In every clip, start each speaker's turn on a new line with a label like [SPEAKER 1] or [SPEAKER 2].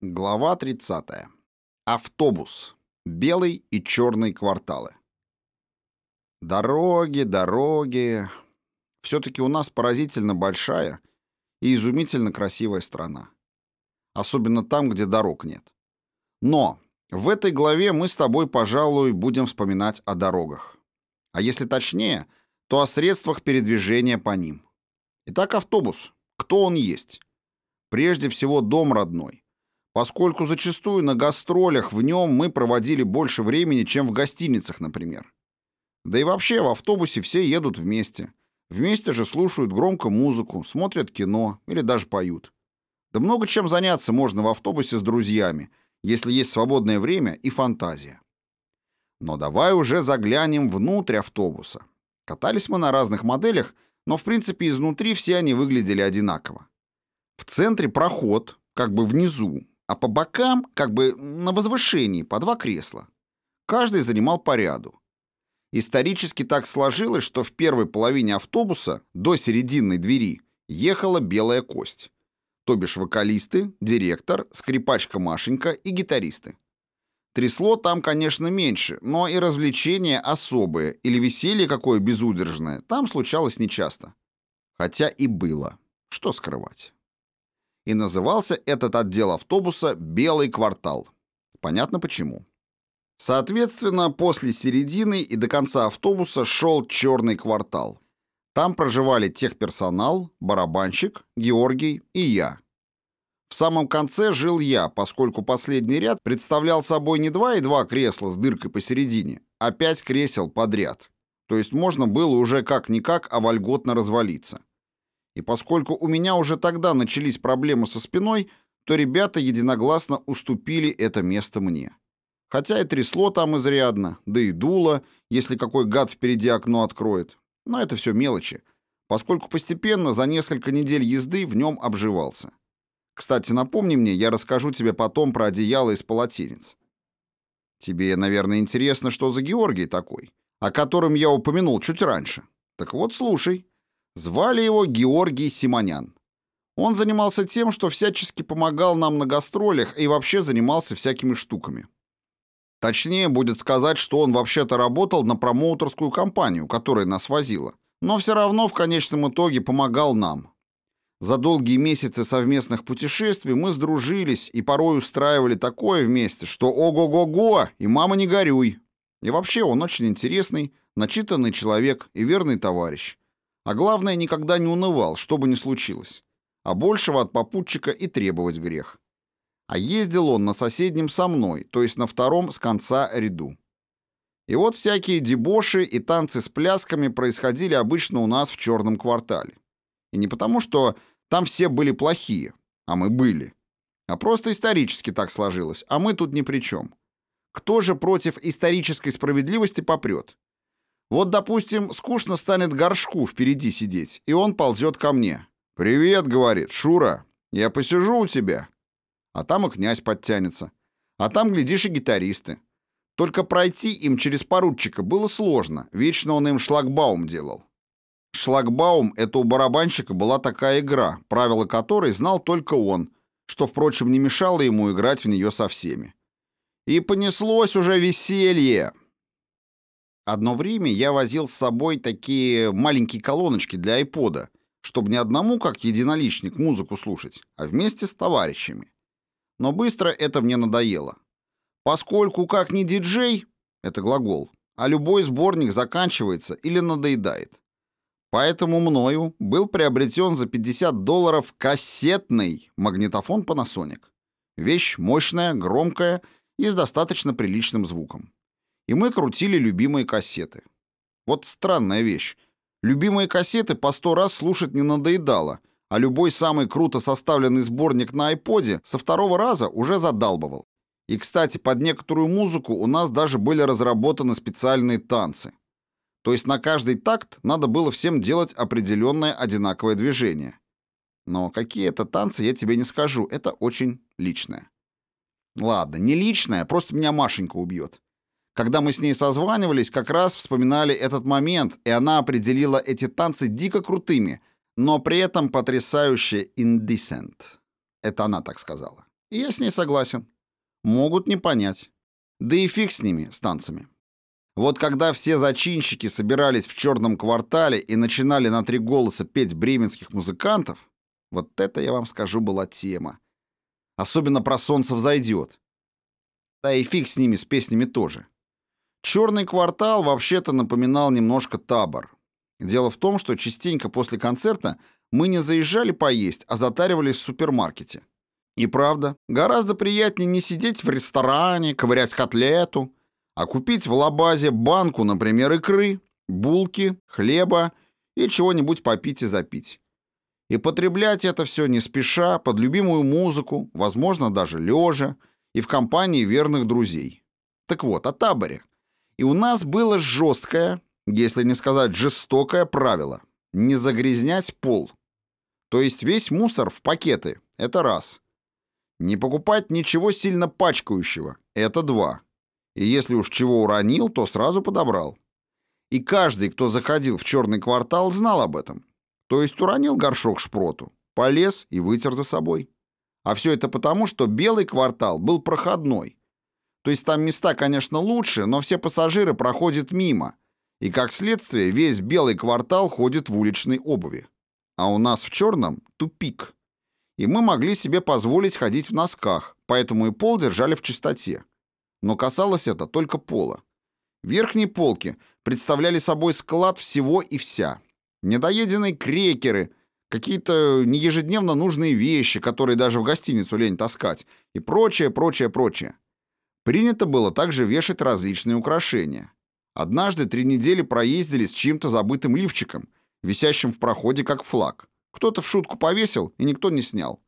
[SPEAKER 1] Глава 30. Автобус. Белый и черный кварталы. Дороги, дороги. Все-таки у нас поразительно большая и изумительно красивая страна. Особенно там, где дорог нет. Но в этой главе мы с тобой, пожалуй, будем вспоминать о дорогах. А если точнее, то о средствах передвижения по ним. Итак, автобус. Кто он есть? Прежде всего, дом родной поскольку зачастую на гастролях в нем мы проводили больше времени, чем в гостиницах, например. Да и вообще в автобусе все едут вместе. Вместе же слушают громко музыку, смотрят кино или даже поют. Да много чем заняться можно в автобусе с друзьями, если есть свободное время и фантазия. Но давай уже заглянем внутрь автобуса. Катались мы на разных моделях, но в принципе изнутри все они выглядели одинаково. В центре проход, как бы внизу, а по бокам, как бы на возвышении, по два кресла. Каждый занимал по ряду. Исторически так сложилось, что в первой половине автобуса до серединной двери ехала белая кость. То бишь вокалисты, директор, скрипачка Машенька и гитаристы. Трясло там, конечно, меньше, но и развлечения особые или веселье какое безудержное там случалось нечасто. Хотя и было. Что скрывать и назывался этот отдел автобуса «Белый квартал». Понятно почему. Соответственно, после середины и до конца автобуса шел «Черный квартал». Там проживали техперсонал, барабанщик, Георгий и я. В самом конце жил я, поскольку последний ряд представлял собой не два и два кресла с дыркой посередине, а пять кресел подряд. То есть можно было уже как-никак, а вольготно развалиться. И поскольку у меня уже тогда начались проблемы со спиной, то ребята единогласно уступили это место мне. Хотя и трясло там изрядно, да и дуло, если какой гад впереди окно откроет. Но это все мелочи, поскольку постепенно за несколько недель езды в нем обживался. Кстати, напомни мне, я расскажу тебе потом про одеяло из полотенец. Тебе, наверное, интересно, что за Георгий такой, о котором я упомянул чуть раньше. Так вот, слушай. Звали его Георгий Симонян. Он занимался тем, что всячески помогал нам на гастролях и вообще занимался всякими штуками. Точнее будет сказать, что он вообще-то работал на промоутерскую компанию, которая нас возила. Но все равно в конечном итоге помогал нам. За долгие месяцы совместных путешествий мы сдружились и порой устраивали такое вместе, что ого-го-го, и мама не горюй. И вообще он очень интересный, начитанный человек и верный товарищ. А главное, никогда не унывал, что бы ни случилось. А большего от попутчика и требовать грех. А ездил он на соседнем со мной, то есть на втором с конца ряду. И вот всякие дебоши и танцы с плясками происходили обычно у нас в черном квартале. И не потому, что там все были плохие, а мы были. А просто исторически так сложилось, а мы тут ни при чем. Кто же против исторической справедливости попрет? Вот, допустим, скучно станет горшку впереди сидеть, и он ползет ко мне. «Привет», — говорит, — «Шура, я посижу у тебя». А там и князь подтянется. А там, глядишь, и гитаристы. Только пройти им через поручика было сложно, вечно он им шлагбаум делал. Шлагбаум — это у барабанщика была такая игра, правила которой знал только он, что, впрочем, не мешало ему играть в нее со всеми. И понеслось уже веселье. Одно время я возил с собой такие маленькие колоночки для айпода, чтобы не одному, как единоличник, музыку слушать, а вместе с товарищами. Но быстро это мне надоело. Поскольку как не диджей, это глагол, а любой сборник заканчивается или надоедает. Поэтому мною был приобретен за 50 долларов кассетный магнитофон Panasonic. Вещь мощная, громкая и с достаточно приличным звуком и мы крутили любимые кассеты. Вот странная вещь. Любимые кассеты по сто раз слушать не надоедало, а любой самый круто составленный сборник на айподе со второго раза уже задалбывал. И, кстати, под некоторую музыку у нас даже были разработаны специальные танцы. То есть на каждый такт надо было всем делать определенное одинаковое движение. Но какие это танцы, я тебе не скажу, это очень личное. Ладно, не личное, просто меня Машенька убьет. Когда мы с ней созванивались, как раз вспоминали этот момент, и она определила эти танцы дико крутыми, но при этом потрясающе indecent. Это она так сказала. И я с ней согласен. Могут не понять. Да и фиг с ними, с танцами. Вот когда все зачинщики собирались в черном квартале и начинали на три голоса петь бременских музыкантов, вот это, я вам скажу, была тема. Особенно про солнце взойдет. Да и фиг с ними, с песнями тоже. Черный квартал вообще-то напоминал немножко табор. Дело в том, что частенько после концерта мы не заезжали поесть, а затаривались в супермаркете. И правда, гораздо приятнее не сидеть в ресторане, ковырять котлету, а купить в лабазе банку, например, икры, булки, хлеба и чего-нибудь попить и запить. И потреблять это все не спеша, под любимую музыку, возможно, даже лежа, и в компании верных друзей. Так вот, о таборе. И у нас было жесткое, если не сказать жестокое правило – не загрязнять пол. То есть весь мусор в пакеты – это раз. Не покупать ничего сильно пачкающего – это два. И если уж чего уронил, то сразу подобрал. И каждый, кто заходил в черный квартал, знал об этом. То есть уронил горшок шпроту, полез и вытер за собой. А все это потому, что белый квартал был проходной. То есть там места, конечно, лучше, но все пассажиры проходят мимо. И как следствие, весь белый квартал ходит в уличной обуви. А у нас в черном тупик. И мы могли себе позволить ходить в носках, поэтому и пол держали в чистоте. Но касалось это только пола. Верхние полки представляли собой склад всего и вся. Недоеденные крекеры, какие-то неежедневно нужные вещи, которые даже в гостиницу лень таскать, и прочее, прочее, прочее. Принято было также вешать различные украшения. Однажды три недели проездили с чьим-то забытым лифчиком, висящим в проходе как флаг. Кто-то в шутку повесил, и никто не снял.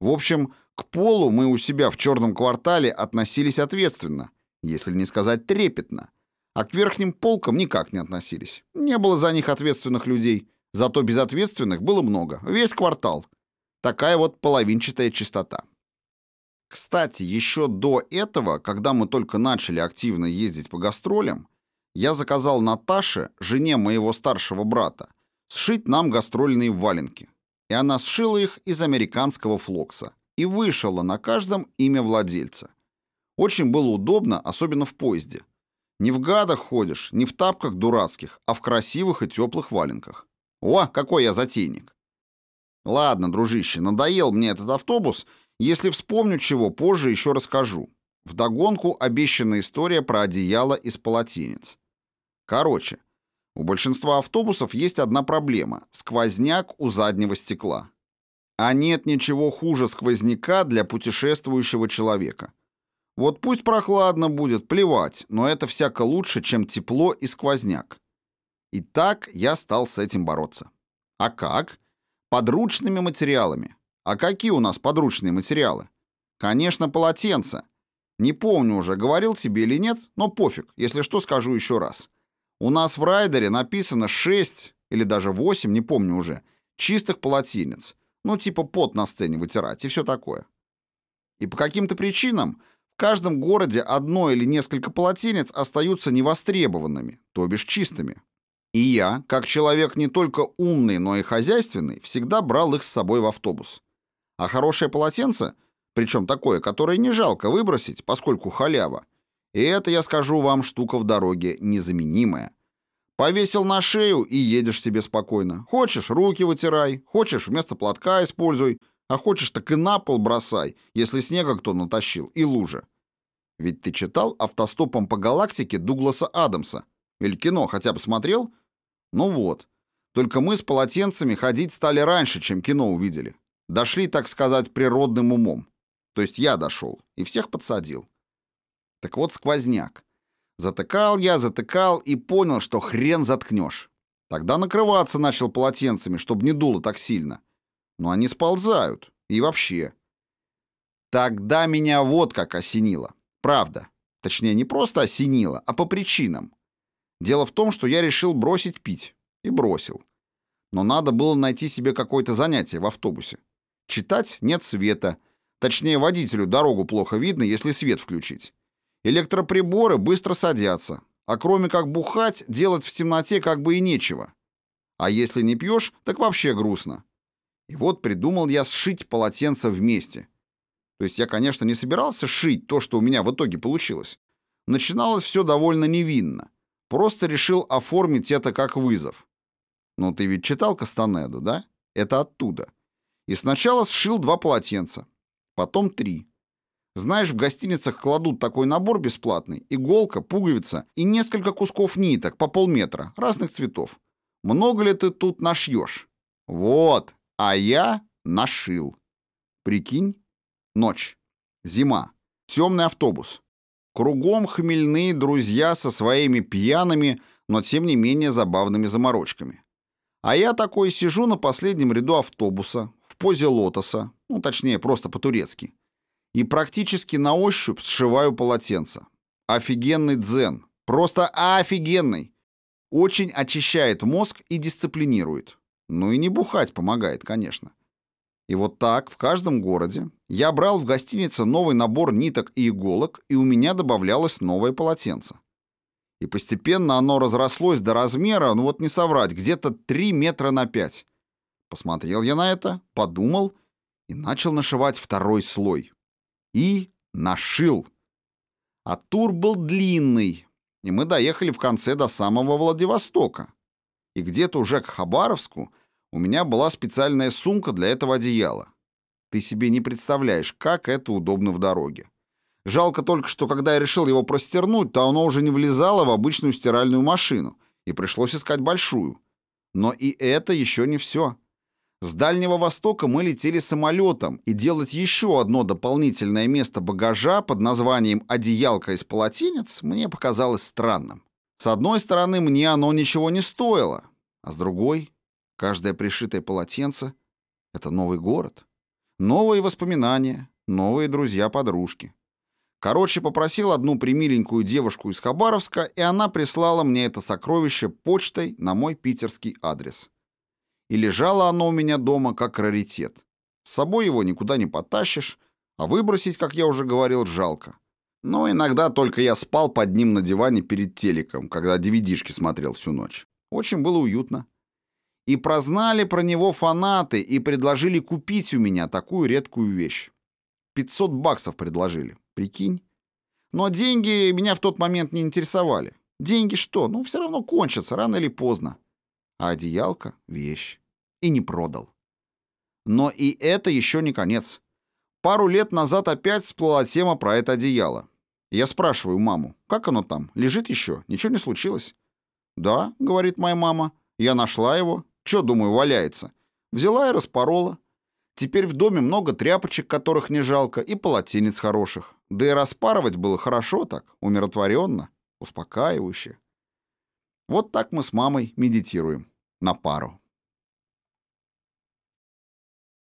[SPEAKER 1] В общем, к полу мы у себя в черном квартале относились ответственно, если не сказать трепетно, а к верхним полкам никак не относились. Не было за них ответственных людей, зато безответственных было много, весь квартал. Такая вот половинчатая чистота. Кстати, еще до этого, когда мы только начали активно ездить по гастролям, я заказал Наташе, жене моего старшего брата, сшить нам гастрольные валенки. И она сшила их из американского флокса и вышила на каждом имя владельца. Очень было удобно, особенно в поезде. Не в гадах ходишь, не в тапках дурацких, а в красивых и теплых валенках. О, какой я затейник. Ладно, дружище, надоел мне этот автобус, если вспомню чего, позже еще расскажу. Вдогонку обещанная история про одеяло из полотенец. Короче, у большинства автобусов есть одна проблема – сквозняк у заднего стекла. А нет ничего хуже сквозняка для путешествующего человека. Вот пусть прохладно будет, плевать, но это всяко лучше, чем тепло и сквозняк. И так я стал с этим бороться. А как? Подручными материалами. А какие у нас подручные материалы? Конечно, полотенца. Не помню уже, говорил тебе или нет, но пофиг, если что, скажу еще раз. У нас в райдере написано 6 или даже 8, не помню уже, чистых полотенец. Ну, типа пот на сцене вытирать и все такое. И по каким-то причинам в каждом городе одно или несколько полотенец остаются невостребованными, то бишь чистыми. И я, как человек не только умный, но и хозяйственный, всегда брал их с собой в автобус. А хорошее полотенце, причем такое, которое не жалко выбросить, поскольку халява, и это, я скажу вам, штука в дороге незаменимая. Повесил на шею и едешь себе спокойно. Хочешь, руки вытирай, хочешь, вместо платка используй, а хочешь, так и на пол бросай, если снега кто натащил, и лужа. Ведь ты читал «Автостопом по галактике» Дугласа Адамса? Или кино хотя бы смотрел? Ну вот. Только мы с полотенцами ходить стали раньше, чем кино увидели. Дошли, так сказать, природным умом. То есть я дошел и всех подсадил. Так вот сквозняк. Затыкал я, затыкал и понял, что хрен заткнешь. Тогда накрываться начал полотенцами, чтобы не дуло так сильно. Но они сползают. И вообще. Тогда меня вот как осенило. Правда. Точнее, не просто осенило, а по причинам. Дело в том, что я решил бросить пить. И бросил. Но надо было найти себе какое-то занятие в автобусе. Читать нет света. Точнее, водителю дорогу плохо видно, если свет включить. Электроприборы быстро садятся, а кроме как бухать, делать в темноте как бы и нечего. А если не пьешь, так вообще грустно. И вот придумал я сшить полотенца вместе. То есть я, конечно, не собирался шить то, что у меня в итоге получилось. Начиналось все довольно невинно. Просто решил оформить это как вызов. Ну, ты ведь читал Кастанеду, да? Это оттуда. И сначала сшил два полотенца, потом три. Знаешь, в гостиницах кладут такой набор бесплатный. Иголка, пуговица и несколько кусков ниток по полметра, разных цветов. Много ли ты тут нашьешь? Вот, а я нашил. Прикинь? Ночь. Зима. Темный автобус. Кругом хмельные друзья со своими пьяными, но тем не менее забавными заморочками. А я такой сижу на последнем ряду автобуса, в позе лотоса, ну, точнее, просто по-турецки, и практически на ощупь сшиваю полотенце. Офигенный дзен. Просто офигенный. Очень очищает мозг и дисциплинирует. Ну и не бухать помогает, конечно. И вот так в каждом городе я брал в гостинице новый набор ниток и иголок, и у меня добавлялось новое полотенце. И постепенно оно разрослось до размера, ну вот не соврать, где-то 3 метра на 5. Посмотрел я на это, подумал и начал нашивать второй слой. И нашил. А тур был длинный, и мы доехали в конце до самого Владивостока. И где-то уже к Хабаровску – у меня была специальная сумка для этого одеяла. Ты себе не представляешь, как это удобно в дороге. Жалко только, что когда я решил его простернуть, то оно уже не влезало в обычную стиральную машину, и пришлось искать большую. Но и это еще не все. С Дальнего Востока мы летели самолетом, и делать еще одно дополнительное место багажа под названием «одеялка из полотенец» мне показалось странным. С одной стороны, мне оно ничего не стоило, а с другой Каждое пришитое полотенце — это новый город, новые воспоминания, новые друзья-подружки. Короче, попросил одну примиленькую девушку из Хабаровска, и она прислала мне это сокровище почтой на мой питерский адрес. И лежало оно у меня дома как раритет. С собой его никуда не потащишь, а выбросить, как я уже говорил, жалко. Но иногда только я спал под ним на диване перед телеком, когда dvd смотрел всю ночь. Очень было уютно. И прознали про него фанаты и предложили купить у меня такую редкую вещь. 500 баксов предложили, прикинь. Но деньги меня в тот момент не интересовали. Деньги что? Ну, все равно кончатся, рано или поздно. А одеялка — вещь. И не продал. Но и это еще не конец. Пару лет назад опять всплыла тема про это одеяло. Я спрашиваю маму, как оно там, лежит еще, ничего не случилось? «Да», — говорит моя мама, — «я нашла его, Че, думаю, валяется? Взяла и распорола. Теперь в доме много тряпочек, которых не жалко, и полотенец хороших. Да и распарывать было хорошо так, умиротворенно, успокаивающе. Вот так мы с мамой медитируем на пару.